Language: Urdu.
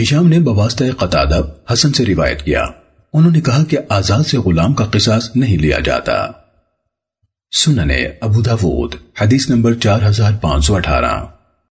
ہشام نے بواسطہ قطادہ حسن سے روایت کیا۔ انہوں نے کہا کہ آزاد سے غلام کا قصاص نہیں لیا جاتا۔ سننے ابو داود، حدیث نمبر چار ہزار پانچ سو اٹھارہ۔